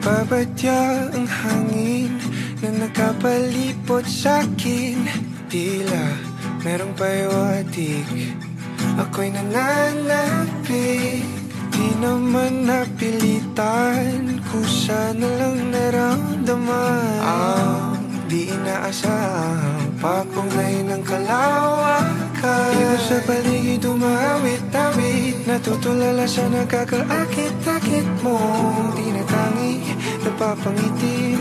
Nagbabadya ang hangin Na nakapalipot sa'kin Tila merong payawatig Ako'y nananapig Di naman napilitan Kusa na lang naramdaman. Ang di inaasahang Papunglay ng kalawakan. Iba sa paligid umawit-awit Natutulala sa nakakaakit-akit mo. Tinatangi, napapangiti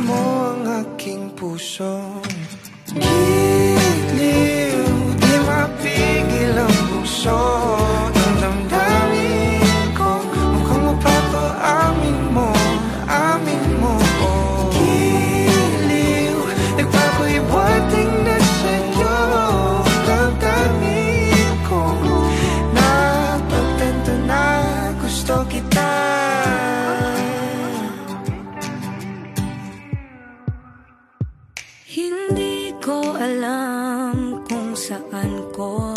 kita. Hindi ko alam kung saan ko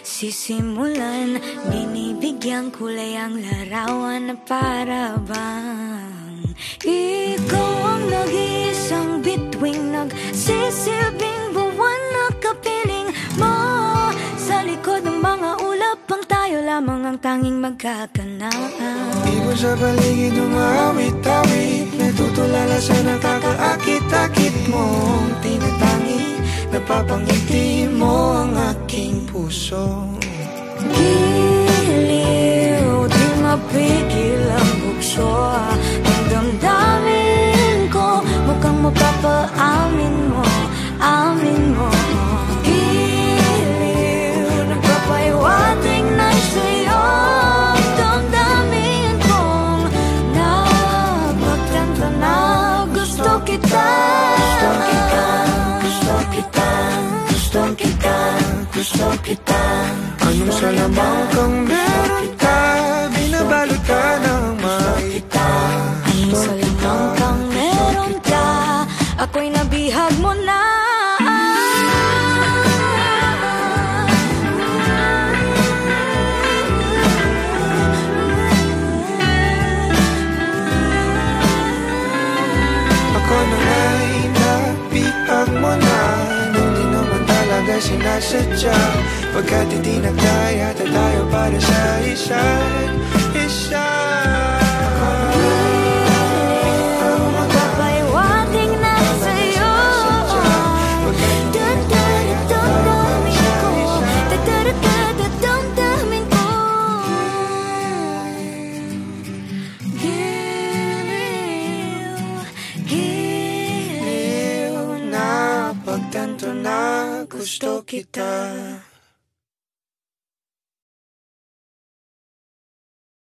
sisimulan. Binibigyan kulay ang larawan na para bang Ikaw ang nag-iisang tanging magkakanaan. Di mo sa paligid umawit-awit Natutulala sa nakakaakit-akit mo Tinatangi, napapangiti mo ang aking puso. Giliw, di mapigil gusto kita. Anong salamang kang meron ka? Binabalot ka ng makita Anong salamang kang meron ka? Ako'y nabihag mo na sinasadya Pagkat hindi nagkaya tayo para sa isa't giliw Na pagtanto na gusto kita